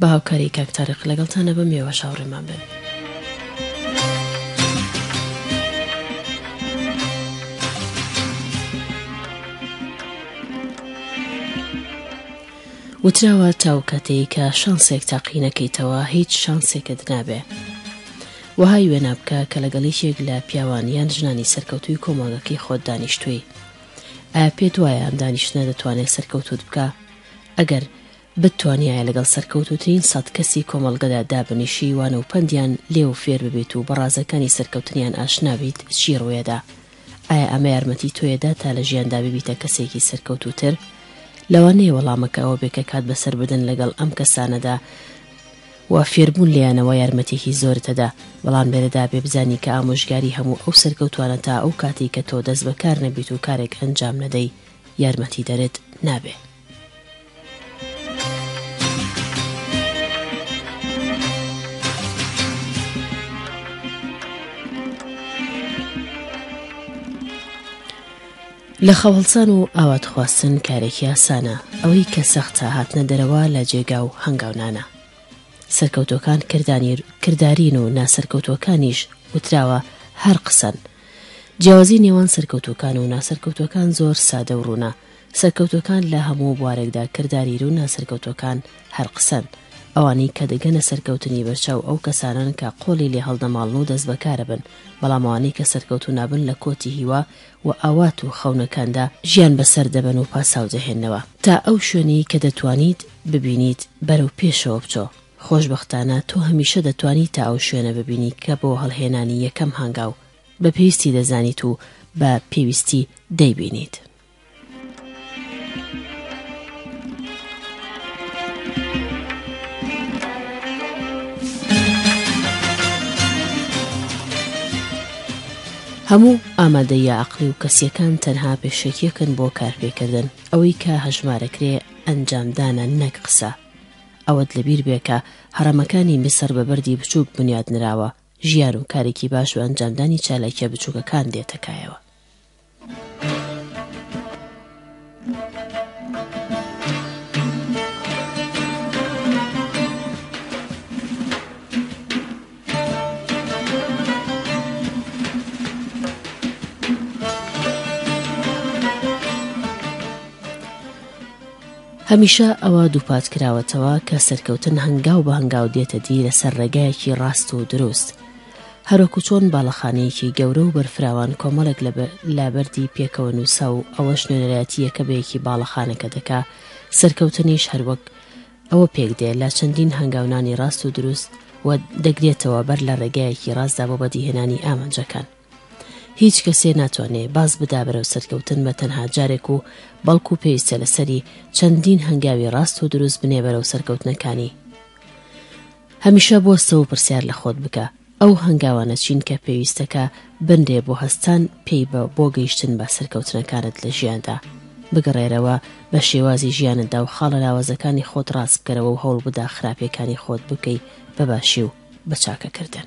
بە هاوکاری کاک تاریق لەگەڵتان ئەبم ئێوەش هاوڕێمان بن. وتراوە تاوکاتەی کە شانسێک تاقی نەکەیتەوە هیچ شانسێکت نابێ وەهای وێنا بکە کە لەگەڵ یەکێک لە پیاوان یان ژنانی سەرکەوتوی کۆمەڵگەکەی خۆت دانیشتوی ئایا پێت وایە ئەم دانیشتنە دەتوانێت سەرکەوتوت بکە ئەگەر بتوانیایە لەگەڵ سەرکەوتووترین سەد کەسی کۆمەڵگەدا دابنیشی وانە و پەندیان لێ و فێر ببیت و بە ڕازەکانی سەرکەوتنیان ئاشنا بیت چی ڕوێدا؟ ئایا ئەمە یارمەتی تۆیەدا تا لە ژیاندا ببیتە کەسێکی سەرکەوتووتر؟ لەوانەیە وەڵامەکە ئەوە بێ کە کات بەسەر بدەن لەگەڵ ئەم کەسانەدا و فێربوون لێیانەوە یارمەتیەکی زۆرتەدا بەڵام لێرەدا بێ بزانی کە ئامۆژگاری هەموو ئەو سەرکەوتوانە تا ئەو کاتەی کە تۆ دەست بە کار نەبیت و کارێک ئەنجام نەدەی یارمەتی دەرت نابێ. لە خەوهەڵسان و ئاوات خواستن کارێکی ئاسانە ئەوەی کە سەختە هاتنە دەرەوە لە جێگا و هەنگاونانە سەرکەوتوەکان کردانی کردارین و ناسەرکەوتوەکانیش وتراوە هەر قسەن جیاوازی نێوان سەرکەوتوەکان و ناسەرکەوتوەکان زۆر سادە و ڕوونە سەرکەوتوەکان لە هەموو بوارێکدا کرداریرو ناسەرکەوتوەکان هەر قسەن، ئەوانەی کە دەگەنە سەرکەوتنی بەرچاو ئەو کەسانەن کە قۆڵی لێ هەڵدەماڵن و دەست بەکارەبن، بەڵام ئەوانەی کە سەرکەوتو نابن لە کۆتی هیوا و ئاوات و خەونەکاندا، ژیان بەسەر دەبەن و پاساو دەهێنەوە، تا ئەو شوێنەی کە دەتوانیت ببینیت بەرەو پێشەوە بچۆ، خۆشبەختانە تۆ هەمیشە دەتوانیت تا ئەو شوێنە ببینی کە بۆ هەڵهێنانی یەکەم هانگاو بە پێویستی دەزانیت و بە پێویستی دەیبینیت. هەموو ئامادەیە عقلی و کەسیەکان تەنها پێشێکیەکەن بۆ کارپێکردن ئەوەی کە هەژمارەکرێ ئەنجامدانە نەک قسە ئەوەت لەبیر بێکە هەڕەمەکانی میسر بە بەردی بچووک بنیاد نراوە ژیان و کارێکی باش و ئەنجامدانی چالاکیە بچووکەکان دێتەکایەوە هەمیشە ئەوە دووپات کراوەتەوە کە سەرکەوتن هەنگاو بە هەنگاو دێتە دی لەسەر ڕێگایەکی ڕاست و دروست هەروەکو چۆن باڵەخانەیەکی گەورە و بەرفراوان کۆمەڵێک لە لە بەردی پێکەوە نووسا و ئەوەش نوێنەرایەتی یەکە بە یەکی باڵەخانەکە دەکا، سەرکەوتنیش هەروەک ئەوە پێک دێ لە چەندین هەنگاونانی ڕاست و دروست و دەگرێتەوە بەر لە ڕێگایەکی ڕاستدا بۆ بەدیهێنانی ئامانجەکان. هیچ کەسێ ناتوانێ باز بدا بەرەو سەرکەوتن بە تەنها جارێک و بەڵکو پێویستە لەسەری چەندین هەنگاوی ڕاست و دروست بنێ بەرەو سەرکەوتنەکانی هەمیشە بوەستەوە پرسیار لە خۆت بکە ئەو هەنگاوانە چین کە پێویستە کە بنرێ بۆ هەستان پێی بە بۆ گەیشتن بە سەرکەوتنەکانت لە ژیاندا. بگڕێرەوە بە شێوازی ژیانتدا و خاڵە لاوازەکانی خۆت ڕاست بکەرەوە و هەوڵ بدە خراپیەکانی خۆت بکەی بە باشی و بە چاکەکردن.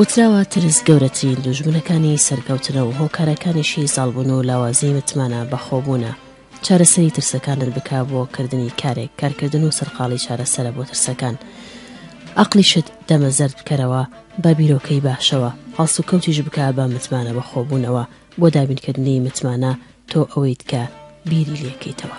وتراوە ترس گەورەترین دوژمنەکانی سەرکەوتنە و هۆکارەکانیشی زاڵبوون و لاوازی متمانە بەخۆبوونە. چارەسەری ترسەکانت بکە بۆ کردنی کارێک کارکردن و سەرقاڵی چارەسەرە بۆ ترسەکان ئەقلیشت دەمە زەرد بکەرەوە بە بیرۆکەی باشەوە هەڵس و کەوتیش بکە بە متمانە بە خۆبوونەوە بۆ دابینکردنی متمانە تۆ ئەوەیت کە بیری لەکەیتەوە.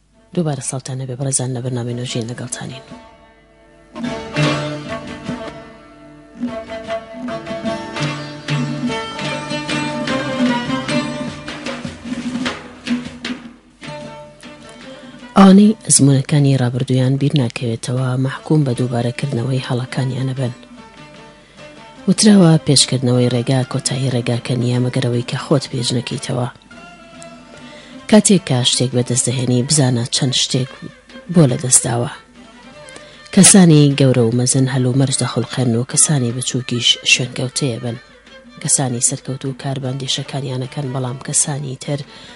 دووبارە سڵاوتان هەبێ بەڕێزان لە بەرنامەی نۆژین لەگەڵتانین. ئەوانەی ئەزمونونەکانی ڕابردویان بیر ناکەوێتەوە مەحکوم بە دووبارەکردنەوەی هەڵەکانیانەبن وتراوە پێشکردنەوەی ڕێگا کۆتایی ڕێگاکە نییە مەگەر ئەوەی کە خۆت پێچ نەکەیتەوە. کاتێک کە شتێک بەدەست دەهێنی بزانە چەند شتێک بۆ لەدەست داوە. کەسانی گەورە و مەزن هەلومەرج دەخولقێنن و کەسانی بچووکیش شوێنکەوتەیەبن. کەسانی سەرکەوتوو کاربەندیشەکانیانەکەن بەڵام کەسانی تر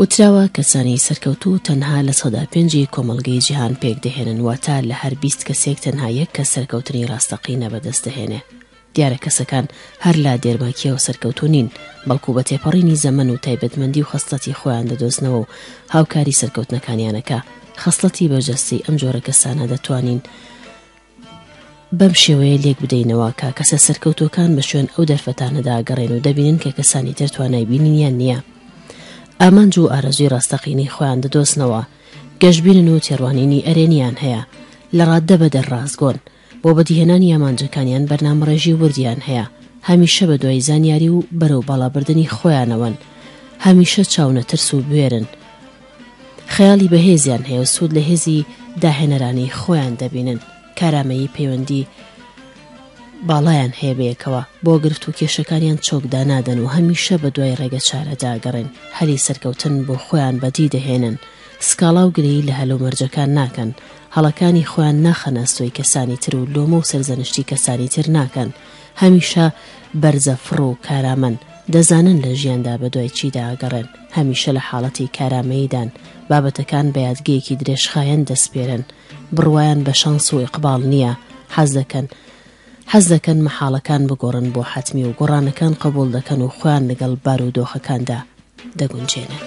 وتراوە کەسانی سەرکەوتوو تەنها لە سەدا پێنجی کۆمەڵگەی جیهان پێکدەهێنن، واتە لە هەر بیست کەسێک تەنها یەک کەس سەرکەوتنی ڕاستەقینە بەدەست دەهێنێ. دیارە کەسەکان هەر لە دێرماکییەوە سەرکەوتوو نین، بەڵکو بە تێپەڕینی زەمەن و تایبەتمەندی و خەسڵەتی خۆیان دەدۆزنەوە و هاوکاری سەرکەوتنەکانیانە کە خەسڵەتی بەرجەستەی ئەم جۆرە کەسانە دەتوانین بەم شێوەیە لێک بدەینەوە کە کەسە سەرکەوتوەکان بە شوێن ئەو دەرفەتانەدا گەڕێن و دەبینن کە کەسانی تر توانای بینینیان نییە ئامانج و ئارەزوی ڕاستەقینەی خۆیان دەدۆزنەوە گەشببینن و تێڕوانینی ئەرێنیان هەیە لە ڕاددە بە دەر ڕاستگۆن بۆ بەدیهێنانی ئامانجەکانیان بەرنامەڕێژی وردیان هەیە هەمیشە بە دوای زانیاری و بەرەو باڵابردنی خۆیانەوەن هەمیشە چاونە ترس و بوێرن خەیاڵی بەهێزیان هەیە و سوود لە هێزی داهێنەرانەی خۆیان دەبینن، کارامەیی پەیوەندی باڵایان هەیە بەیەکەوە، بۆ گرفت و کێشەکانیان چۆک دانادەن و هەمیشە بەدوای ڕێگە چارەدا ئەگەڕێن، هەلی سەرکەوتن بۆ خۆیان بەدی دەهێنن، سکاڵا و گلەیی لە هەلومەرجەکان ناکەن، هەڵەکانی خۆیان ناخەنە ئەستۆی کەسانی تر و لۆمە و سەرزەنشتی کەسانی تر ناکەن، هەمیشە بەرزەفڕ و کارامەن، دەزانن لە ژیاندا بەدوای چیدا ئەگەڕێن. هەمیشە لە حاڵەتی کارامەییدان، بابەتەکان بە یادگەیەکی درێژخایەن دەسپێرن، بڕوایان بە شانس و ئیقباڵ نییە، حەز دەکەن حەز دەکەن مەحاڵەکان بگۆڕن بۆ حەتمی و گۆڕانەکان قبوڵ دەکەن و خۆیان لەگەڵ بارودۆخەکاندا دەگونجێنن.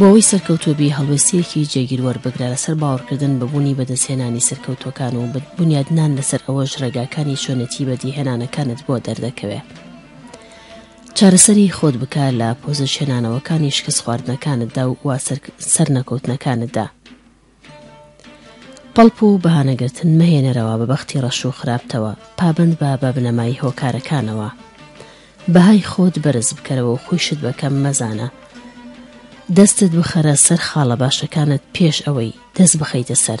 بۆ ئەوەی سەرکەوتوبی هەڵوێستەیەکی جێگیر وەربگرە لەسەر باوەڕکردن بە بوونی بەدەستهێنانی سەرکەوتوەکان و بنیادنان لەسەر ئەوەش ڕێگاکانی چۆنێتی بەدیهێنانەکانت بۆ دەردەکەوێ. چارەسەری خۆت بکە لە پۆزشهێنانەوەکانی شکست خواردنەکانتدا و وا سەرنەکەوتنەکانتدا. پەڵپ و بەهانەگرتن مەهێنەرەوە بە بەختی ڕەش و خراپتەوە، پابەند بە بە بنەمای هۆکارەکانەوە. بەهای خۆت بەرز بکەرەوە و خۆیشت بە کەم مەزانە. دەستت بخەرە سەر خاڵە باشەکانت پێش ئەوەی دەست بخەیتە سەر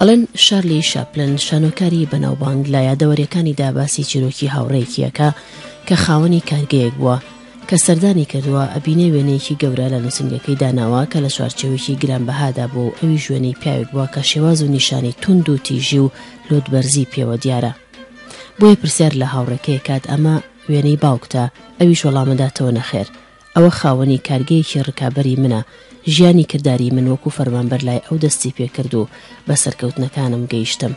ئەڵێن شارلی شاپلن شانۆکاری بەناوبانگ لە یادەوەریەکانیدا باسی چیرۆکی هاوڕێکیەکە کە خاوەنی کارگەیەک بووە کە سەردانی کردووە ئەبینێ وێنەیەکی گەورە لە نووسنگەکەی داناوە کە لە چوارچێوێکی گرانبەهادا بوو و ئەوی ژوێنەی پیاوێک بووە کە شێواز و نیشانی توند و تیژی و لۆتبەرزی پێوە دیارە بۆیە پرسیار لە هاوڕێکەیە کات ئەمە وێنەی باوکتە ئەویش وەڵامەداتەوە نەخێر ئەوە خاوەنی کارگەیەکی ڕکابەری منە، ژیانی کرداریی من وەکو فەرمانبەر لای ئەو دەستی پێکرد و بە سەرکەوتنەکانم گەیشتم.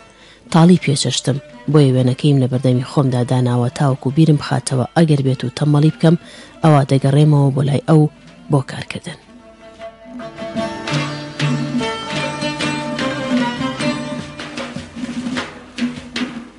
تاڵی پێچەشتم، بۆیە وێنەکەیم لە بەردەمی خۆمدا داناوە تاوەکو بیرم بخاتەوە ئەگەر بێت و تەمەڵی بکەم ئەوا دەگەڕێمەوە بۆ لای ئەو بۆ کارکردن.